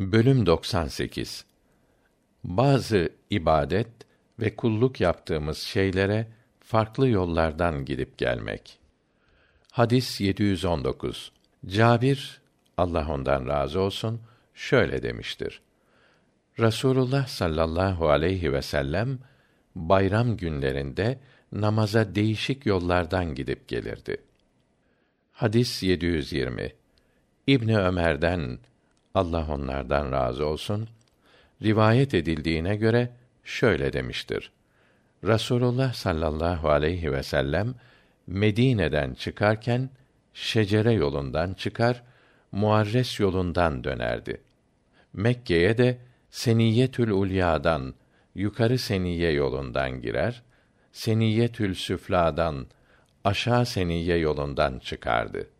Bölüm 98 Bazı ibadet ve kulluk yaptığımız şeylere farklı yollardan gidip gelmek. Hadis 719. Cabir Allah ondan razı olsun şöyle demiştir. Rasulullah sallallahu aleyhi ve sellem bayram günlerinde namaza değişik yollardan gidip gelirdi. Hadis 720. İbni Ömer'den Allah onlardan razı olsun rivayet edildiğine göre şöyle demiştir. Rasulullah sallallahu aleyhi ve sellem Medine'den çıkarken şecere yolundan çıkar, Muarres yolundan dönerdi. Mekke'ye de Seniyetül Ulya'dan yukarı Seniye yolundan girer, Seniyetül Süfla'dan aşağı Seniye yolundan çıkardı.''